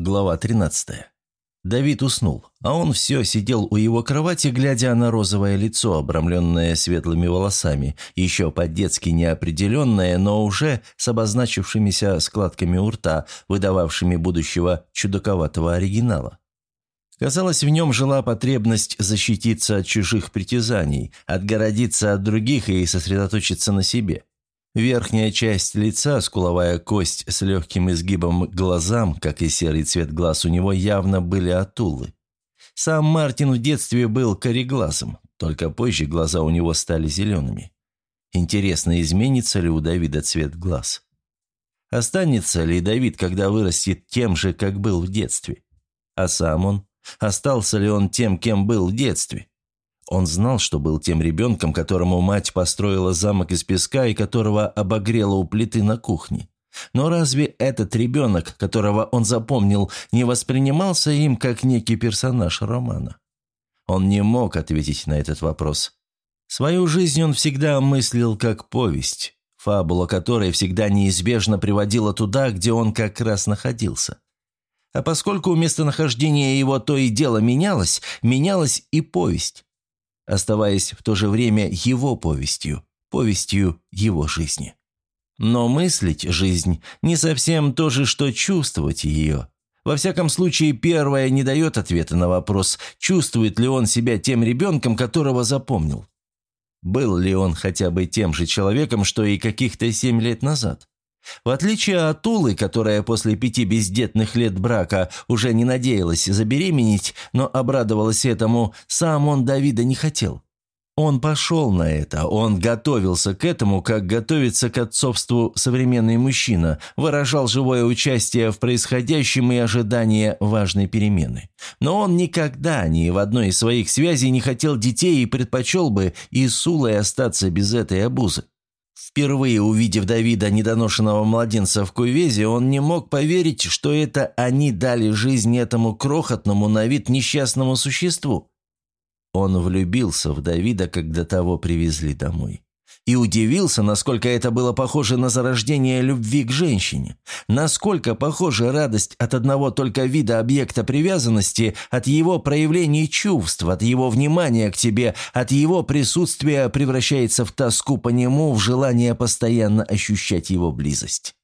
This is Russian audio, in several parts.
Глава 13. Давид уснул, а он все сидел у его кровати, глядя на розовое лицо, обрамленное светлыми волосами, еще по-детски неопределенное, но уже с обозначившимися складками у рта, выдававшими будущего чудаковатого оригинала. Казалось, в нем жила потребность защититься от чужих притязаний, отгородиться от других и сосредоточиться на себе. Верхняя часть лица, скуловая кость с легким изгибом глазам, как и серый цвет глаз у него, явно были отулы. Сам Мартин в детстве был кореглазым, только позже глаза у него стали зелеными. Интересно, изменится ли у Давида цвет глаз? Останется ли Давид, когда вырастет, тем же, как был в детстве? А сам он? Остался ли он тем, кем был в детстве? Он знал, что был тем ребенком, которому мать построила замок из песка и которого обогрела у плиты на кухне. Но разве этот ребенок, которого он запомнил, не воспринимался им как некий персонаж романа? Он не мог ответить на этот вопрос. Свою жизнь он всегда мыслил как повесть, фабула которой всегда неизбежно приводила туда, где он как раз находился. А поскольку местонахождение его то и дело менялось, менялась и повесть оставаясь в то же время его повестью, повестью его жизни. Но мыслить жизнь не совсем то же, что чувствовать ее. Во всяком случае, первое не дает ответа на вопрос, чувствует ли он себя тем ребенком, которого запомнил. Был ли он хотя бы тем же человеком, что и каких-то семь лет назад? В отличие от Улы, которая после пяти бездетных лет брака уже не надеялась забеременеть, но обрадовалась этому, сам он Давида не хотел. Он пошел на это, он готовился к этому, как готовится к отцовству современный мужчина, выражал живое участие в происходящем и ожидание важной перемены. Но он никогда ни в одной из своих связей не хотел детей и предпочел бы и с Улой остаться без этой обузы. Впервые увидев Давида, недоношенного младенца в кувезе, он не мог поверить, что это они дали жизнь этому крохотному на вид несчастному существу. Он влюбился в Давида, когда того привезли домой и удивился, насколько это было похоже на зарождение любви к женщине. Насколько похожа радость от одного только вида объекта привязанности, от его проявления чувств, от его внимания к тебе, от его присутствия превращается в тоску по нему, в желание постоянно ощущать его близость.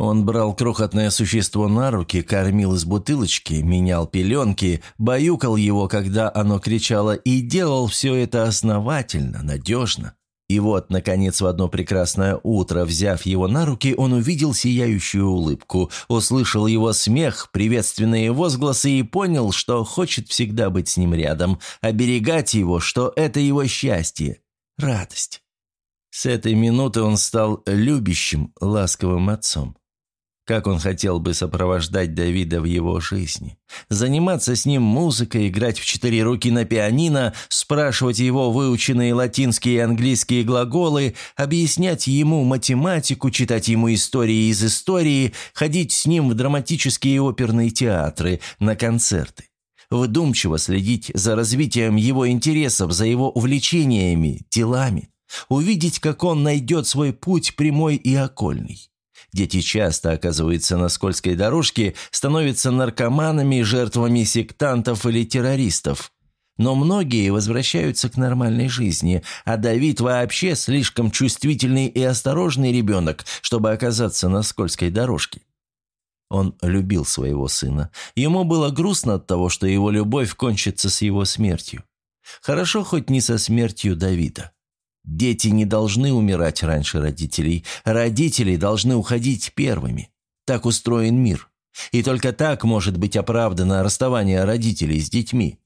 Он брал крохотное существо на руки, кормил из бутылочки, менял пеленки, баюкал его, когда оно кричало, и делал все это основательно, надежно. И вот, наконец, в одно прекрасное утро, взяв его на руки, он увидел сияющую улыбку, услышал его смех, приветственные возгласы и понял, что хочет всегда быть с ним рядом, оберегать его, что это его счастье, радость. С этой минуты он стал любящим, ласковым отцом. Как он хотел бы сопровождать Давида в его жизни. Заниматься с ним музыкой, играть в четыре руки на пианино, спрашивать его выученные латинские и английские глаголы, объяснять ему математику, читать ему истории из истории, ходить с ним в драматические и оперные театры, на концерты. Вдумчиво следить за развитием его интересов, за его увлечениями, делами. Увидеть, как он найдет свой путь прямой и окольный. Дети часто оказываются на скользкой дорожке, становятся наркоманами, жертвами сектантов или террористов. Но многие возвращаются к нормальной жизни, а Давид вообще слишком чувствительный и осторожный ребенок, чтобы оказаться на скользкой дорожке. Он любил своего сына. Ему было грустно от того, что его любовь кончится с его смертью. Хорошо хоть не со смертью Давида. Дети не должны умирать раньше родителей. Родители должны уходить первыми. Так устроен мир. И только так может быть оправдано расставание родителей с детьми.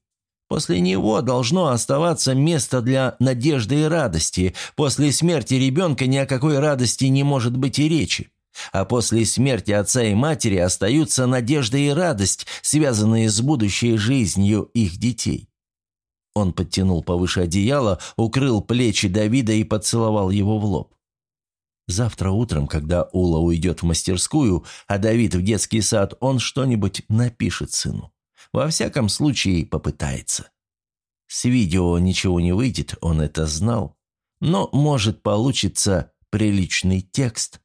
После него должно оставаться место для надежды и радости. После смерти ребенка ни о какой радости не может быть и речи. А после смерти отца и матери остаются надежда и радость, связанные с будущей жизнью их детей. Он подтянул повыше одеяло, укрыл плечи Давида и поцеловал его в лоб. Завтра утром, когда Ула уйдет в мастерскую, а Давид в детский сад, он что-нибудь напишет сыну. Во всяком случае, попытается. С видео ничего не выйдет, он это знал. Но, может, получится приличный текст –